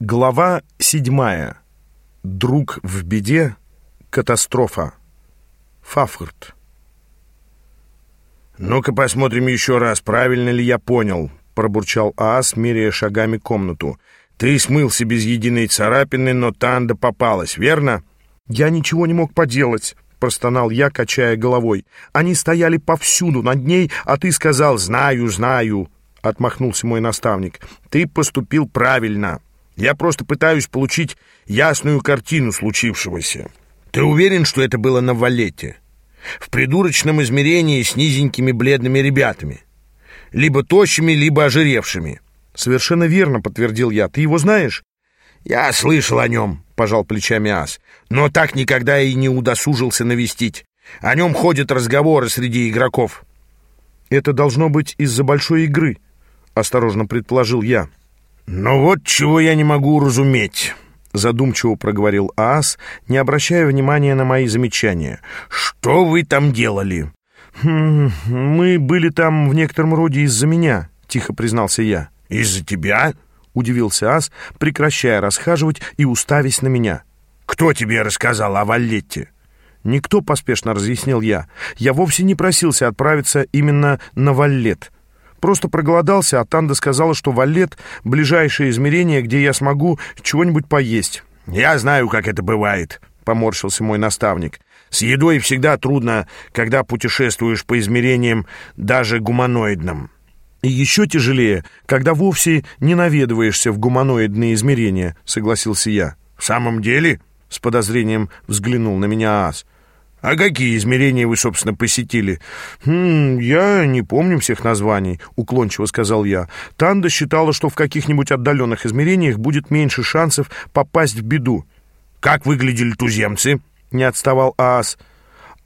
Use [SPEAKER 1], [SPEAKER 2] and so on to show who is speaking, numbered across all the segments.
[SPEAKER 1] Глава седьмая. Друг в беде. Катастрофа. Фафхарт.
[SPEAKER 2] «Ну-ка посмотрим еще раз, правильно ли я понял», — пробурчал Аас, меряя шагами комнату. «Ты смылся без единой царапины, но Танда попалась, верно?»
[SPEAKER 1] «Я ничего не мог поделать», — простонал я, качая головой. «Они стояли повсюду над ней, а ты сказал «знаю, знаю», — отмахнулся мой наставник. «Ты поступил правильно». Я просто пытаюсь получить ясную картину случившегося.
[SPEAKER 2] Ты уверен, что это было на Валете? В придурочном измерении с низенькими бледными ребятами. Либо тощими, либо ожиревшими.
[SPEAKER 1] Совершенно верно, подтвердил я. Ты его знаешь?
[SPEAKER 2] Я слышал о нем, пожал плечами Ас. Но так никогда и не удосужился навестить. О нем ходят разговоры среди игроков.
[SPEAKER 1] Это должно быть из-за большой игры, осторожно предположил я.
[SPEAKER 2] «Но вот чего я не могу разуметь», — задумчиво проговорил Аас, не обращая внимания на мои замечания. «Что вы там делали?»
[SPEAKER 1] хм, «Мы были там в некотором роде из-за меня», — тихо признался я.
[SPEAKER 2] «Из-за тебя?»
[SPEAKER 1] — удивился Ас, прекращая расхаживать и уставясь на меня.
[SPEAKER 2] «Кто тебе рассказал о Валлетте?»
[SPEAKER 1] «Никто», — поспешно разъяснил я. «Я вовсе не просился отправиться именно на Валлет. Просто проголодался, а Танда сказала, что Валет — ближайшее измерение, где я смогу чего-нибудь поесть.
[SPEAKER 2] «Я знаю, как это бывает», — поморщился мой наставник. «С едой всегда трудно, когда путешествуешь по измерениям даже гуманоидным».
[SPEAKER 1] «И еще тяжелее, когда вовсе не наведываешься в гуманоидные измерения», — согласился я.
[SPEAKER 2] «В самом деле?» — с подозрением взглянул на меня Ас. «А какие измерения вы, собственно, посетили?»
[SPEAKER 1] «Хм, я не помню всех названий», — уклончиво сказал я. «Танда считала, что в каких-нибудь отдаленных измерениях будет меньше шансов попасть в беду».
[SPEAKER 2] «Как выглядели туземцы?»
[SPEAKER 1] — не отставал Аас.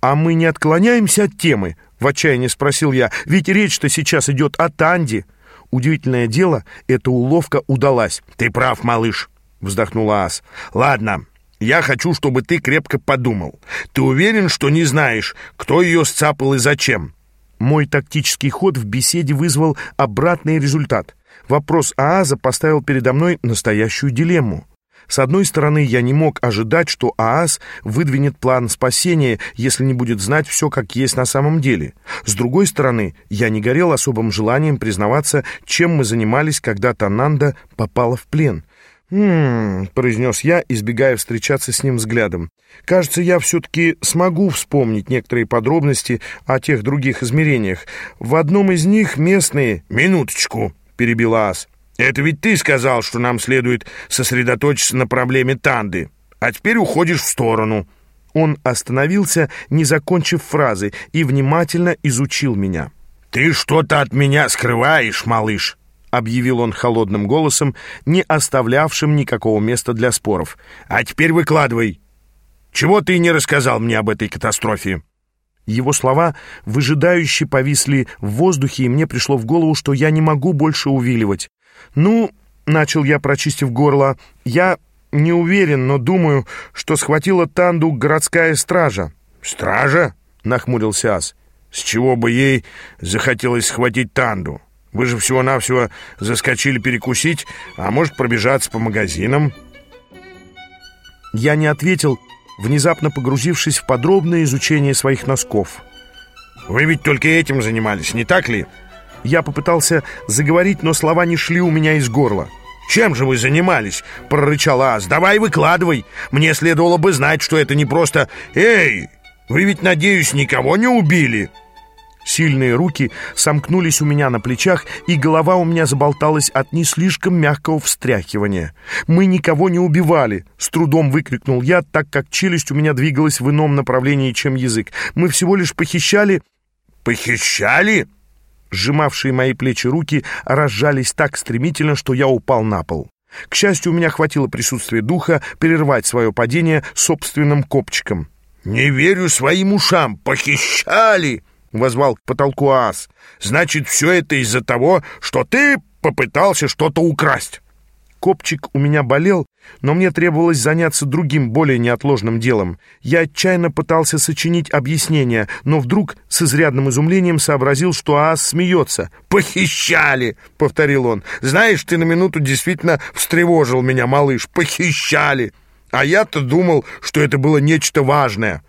[SPEAKER 1] «А мы не отклоняемся от темы?» — в отчаянии спросил я. «Ведь речь-то сейчас идет о Танде». Удивительное дело, эта уловка удалась.
[SPEAKER 2] «Ты прав, малыш», — вздохнул Аас. «Ладно, я хочу, чтобы ты крепко подумал. Ты уверен, что не знаешь, кто ее сцапал и зачем?»
[SPEAKER 1] Мой тактический ход в беседе вызвал обратный результат. Вопрос Ааза поставил передо мной настоящую дилемму. С одной стороны, я не мог ожидать, что Ааз выдвинет план спасения, если не будет знать все, как есть на самом деле. С другой стороны, я не горел особым желанием признаваться, чем мы занимались, когда Тананда попала в плен. «Хм...» — произнес я, избегая встречаться с ним взглядом. «Кажется, я все-таки смогу вспомнить некоторые подробности о тех других измерениях. В одном из них местные...»
[SPEAKER 2] «Минуточку!» — перебила Ас. «Это ведь ты сказал, что нам следует сосредоточиться на проблеме Танды, а теперь уходишь в сторону».
[SPEAKER 1] Он остановился, не закончив фразы, и внимательно изучил меня.
[SPEAKER 2] «Ты что-то от меня скрываешь, малыш!» Объявил он холодным голосом, не оставлявшим никакого места для споров. «А теперь выкладывай. Чего ты не рассказал мне об этой катастрофе?»
[SPEAKER 1] Его слова выжидающе повисли в воздухе, и мне пришло в голову, что я не могу больше увиливать. «Ну, — начал я, прочистив горло, — я не уверен, но думаю, что схватила Танду городская стража».
[SPEAKER 2] «Стража?» — нахмурился Ас. «С чего бы ей захотелось схватить Танду?» Вы же всего-навсего заскочили перекусить, а может пробежаться по магазинам?»
[SPEAKER 1] Я не ответил, внезапно погрузившись в подробное изучение своих носков.
[SPEAKER 2] «Вы ведь только этим занимались, не так ли?»
[SPEAKER 1] Я попытался заговорить, но слова не шли у меня из горла.
[SPEAKER 2] «Чем же вы занимались?» — прорычал Ас. «Давай выкладывай! Мне следовало бы знать, что это не просто... Эй, вы ведь, надеюсь, никого не убили?»
[SPEAKER 1] Сильные руки сомкнулись у меня на плечах, и голова у меня заболталась от не слишком мягкого встряхивания. «Мы никого не убивали!» — с трудом выкрикнул я, так как челюсть у меня двигалась в ином направлении, чем язык. «Мы всего лишь похищали...»
[SPEAKER 2] «Похищали?»
[SPEAKER 1] Сжимавшие мои плечи руки разжались так стремительно, что я упал на пол. К счастью, у меня хватило присутствия духа прервать свое падение собственным копчиком.
[SPEAKER 2] «Не верю своим ушам! Похищали!» Возвал к потолку ас. «Значит, все это из-за того, что ты попытался что-то украсть».
[SPEAKER 1] Копчик у меня болел, но мне требовалось заняться другим, более неотложным делом. Я отчаянно пытался сочинить объяснение, но вдруг с изрядным изумлением сообразил, что Аас смеется.
[SPEAKER 2] «Похищали!» — повторил он. «Знаешь, ты на минуту действительно встревожил меня, малыш. Похищали! А я-то думал, что это было нечто важное».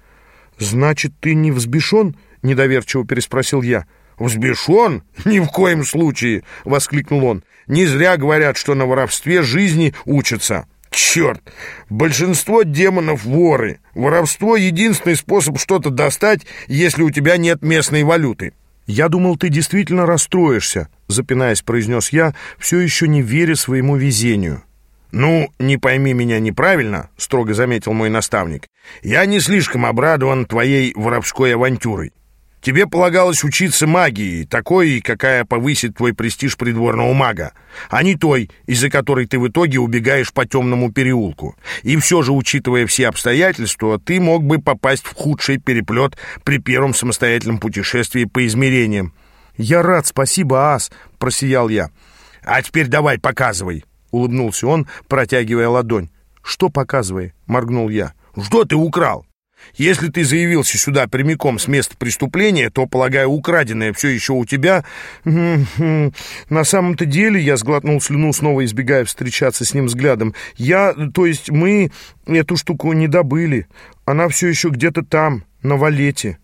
[SPEAKER 1] «Значит, ты не взбешен?» — недоверчиво переспросил я.
[SPEAKER 2] «Взбешен? Ни в коем случае!» — воскликнул он. «Не зря говорят, что на воровстве жизни учатся». Черт! Большинство демонов воры. Воровство — единственный способ что-то достать, если у тебя нет местной валюты.
[SPEAKER 1] «Я думал, ты действительно расстроишься», — запинаясь, произнес я, все еще не веря своему везению.
[SPEAKER 2] «Ну, не пойми меня неправильно», — строго заметил мой наставник. «Я не слишком обрадован твоей воровской авантюрой. Тебе полагалось учиться магии, такой, какая повысит твой престиж придворного мага, а не той, из-за которой ты в итоге убегаешь по темному переулку. И все же, учитывая все обстоятельства, ты мог бы попасть в худший переплет при первом самостоятельном путешествии по измерениям.
[SPEAKER 1] «Я рад, спасибо, Ас!» — просиял я.
[SPEAKER 2] «А теперь давай, показывай!» — улыбнулся он, протягивая ладонь.
[SPEAKER 1] «Что показывай?» — моргнул я.
[SPEAKER 2] «Что ты украл?» Если ты заявился сюда прямиком с места преступления, то, полагаю, украденное все еще у тебя...»
[SPEAKER 1] «На самом-то деле...» — я сглотнул слюну, снова избегая встречаться с ним взглядом. «Я... То есть мы эту штуку не добыли. Она все еще где-то там, на валете».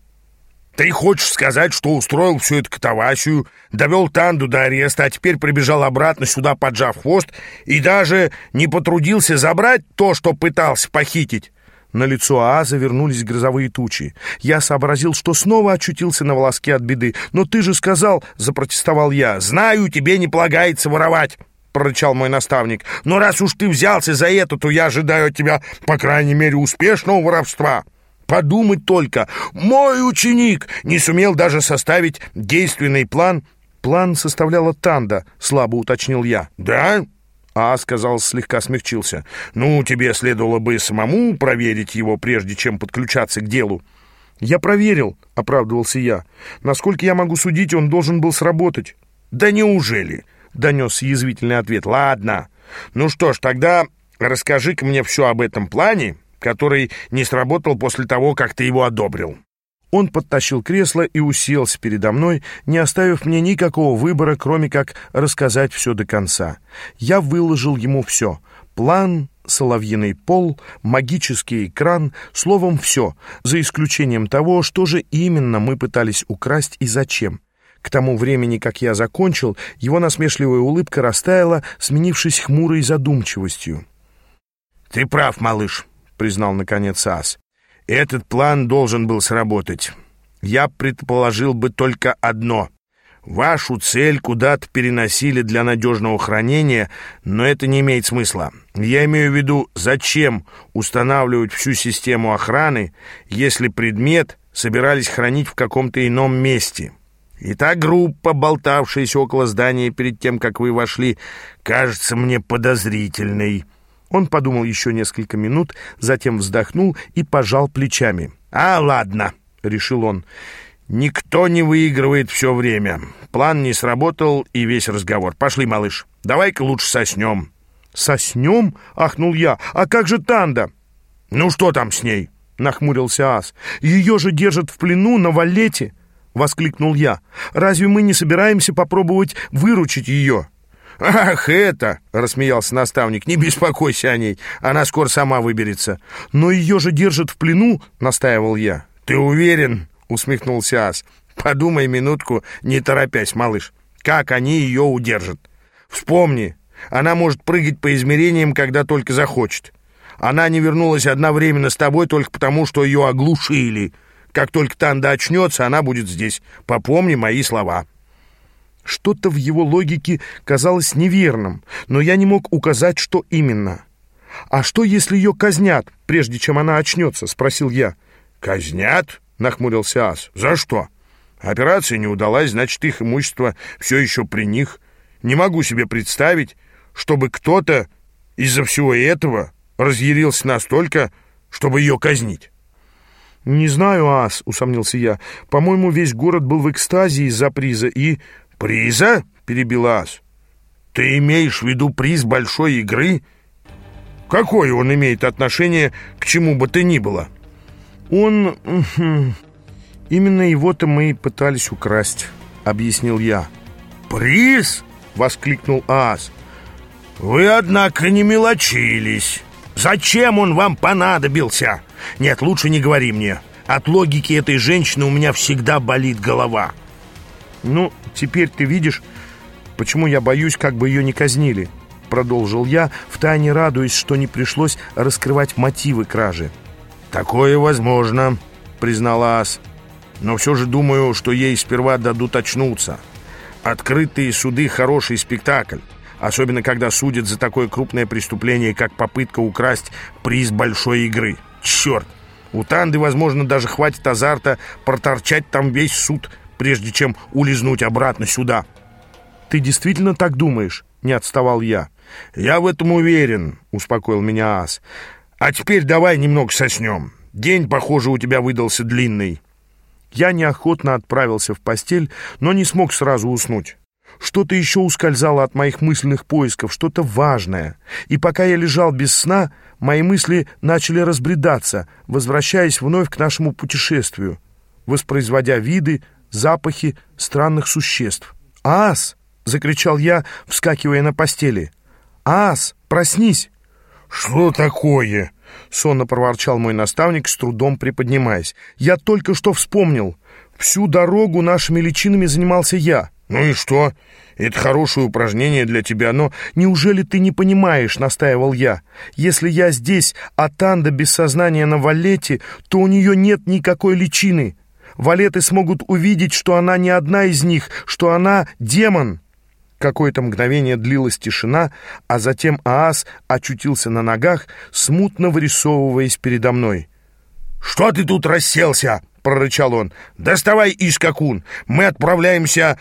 [SPEAKER 2] «Ты хочешь сказать, что устроил всю эту катавасию, довел Танду до ареста, а теперь прибежал обратно сюда, поджав хвост, и даже не потрудился забрать то, что пытался похитить?»
[SPEAKER 1] На лицо Ааза вернулись грозовые тучи. Я сообразил, что снова очутился на волоске от беды. «Но ты же сказал...» — запротестовал я.
[SPEAKER 2] «Знаю, тебе не полагается воровать!» — прорычал мой наставник. «Но раз уж ты взялся за это, то я ожидаю от тебя, по крайней мере, успешного воровства!» Подумать только, мой ученик не сумел даже составить действенный план.
[SPEAKER 1] План составляла Танда, слабо уточнил я.
[SPEAKER 2] Да? А, сказал, слегка смягчился. «Ну, тебе следовало бы самому проверить его, прежде чем подключаться к делу».
[SPEAKER 1] «Я проверил», — оправдывался я. «Насколько я могу судить, он должен был сработать».
[SPEAKER 2] «Да неужели?» — донес язвительный ответ. «Ладно. Ну что ж, тогда расскажи-ка мне все об этом плане, который не сработал после того, как ты его одобрил».
[SPEAKER 1] Он подтащил кресло и уселся передо мной, не оставив мне никакого выбора, кроме как рассказать все до конца. Я выложил ему все. План, соловьиный пол, магический экран, словом, все, за исключением того, что же именно мы пытались украсть и зачем. К тому времени, как я закончил, его насмешливая улыбка растаяла, сменившись хмурой задумчивостью.
[SPEAKER 2] «Ты прав, малыш», — признал наконец Ас. Этот план должен был сработать. Я предположил бы только одно. Вашу цель куда-то переносили для надежного хранения, но это не имеет смысла. Я имею в виду, зачем устанавливать всю систему охраны, если предмет собирались хранить в каком-то ином месте. И та группа, болтавшаяся около здания перед тем, как вы вошли, кажется мне подозрительной.
[SPEAKER 1] Он подумал еще несколько минут, затем вздохнул и пожал плечами.
[SPEAKER 2] «А, ладно», — решил он, — «никто не выигрывает все время. План не сработал и весь разговор. Пошли, малыш, давай-ка лучше соснем».
[SPEAKER 1] «Соснем?» — ахнул я. «А как же Танда?»
[SPEAKER 2] «Ну что там с ней?»
[SPEAKER 1] — нахмурился Ас. «Ее же держат в плену на валете!» — воскликнул я. «Разве мы не собираемся попробовать выручить ее?»
[SPEAKER 2] «Ах, это!» — рассмеялся наставник. «Не беспокойся о ней, она скоро сама выберется».
[SPEAKER 1] «Но ее же держат в плену!» — настаивал я.
[SPEAKER 2] «Ты уверен?» — усмехнулся Ас. «Подумай минутку, не торопясь, малыш. Как они ее удержат? Вспомни, она может прыгать по измерениям, когда только захочет. Она не вернулась одновременно с тобой только потому, что ее оглушили. Как только Танда очнется, она будет здесь. Попомни мои слова».
[SPEAKER 1] Что-то в его логике казалось неверным, но я не мог указать, что именно. «А что, если ее казнят, прежде чем она очнется?» — спросил я.
[SPEAKER 2] «Казнят?» — нахмурился Ас. «За что? Операция не удалась, значит, их имущество все еще при них. Не могу себе представить, чтобы кто-то из-за всего этого разъярился настолько, чтобы ее казнить».
[SPEAKER 1] «Не знаю, Ас», — усомнился я. «По-моему, весь город был в экстазе из-за приза, и
[SPEAKER 2] «Приза?» — перебила Ас. Ты имеешь в виду приз большой игры? Какое он имеет отношение к чему бы то ни было?
[SPEAKER 1] Он... Именно его-то мы и пытались украсть, объяснил я.
[SPEAKER 2] «Приз?» — воскликнул Аас. «Вы, однако, не мелочились. Зачем он вам понадобился? Нет, лучше не говори мне. От логики этой женщины у меня всегда болит голова».
[SPEAKER 1] «Ну, теперь ты видишь, почему я боюсь, как бы ее не казнили», — продолжил я, втайне радуясь, что не пришлось раскрывать мотивы кражи.
[SPEAKER 2] «Такое возможно», — признала Ас. «Но все же думаю, что ей сперва дадут очнуться. Открытые суды — хороший спектакль, особенно когда судят за такое крупное преступление, как попытка украсть приз большой игры. Черт! У Танды, возможно, даже хватит азарта проторчать там весь суд, прежде чем улизнуть обратно сюда».
[SPEAKER 1] «Ты действительно так думаешь?» — не отставал я.
[SPEAKER 2] «Я в этом уверен», — успокоил меня Ас. «А теперь давай немного соснем. День, похоже, у тебя выдался длинный».
[SPEAKER 1] Я неохотно отправился в постель, но не смог сразу уснуть. Что-то еще ускользало от моих мысленных поисков, что-то важное. И пока я лежал без сна, мои мысли начали разбредаться, возвращаясь вновь к нашему путешествию, воспроизводя виды, запахи странных существ. «Ас!» — закричал я, вскакивая на постели. «Ас, проснись!»
[SPEAKER 2] «Что такое?»
[SPEAKER 1] — сонно проворчал мой наставник, с трудом приподнимаясь. «Я только что вспомнил. Всю дорогу нашими личинами занимался я».
[SPEAKER 2] «Ну и что? Это хорошее упражнение для тебя, но...»
[SPEAKER 1] «Неужели ты не понимаешь?» — настаивал я. «Если я здесь, а Танда без сознания на Валете, то у нее нет никакой личины. Валеты смогут увидеть, что она не одна из них, что она демон». Какое-то мгновение длилась тишина, а затем Аас очутился на ногах, смутно вырисовываясь передо мной.
[SPEAKER 2] «Что ты тут расселся?» — прорычал он. «Доставай искакун, мы отправляемся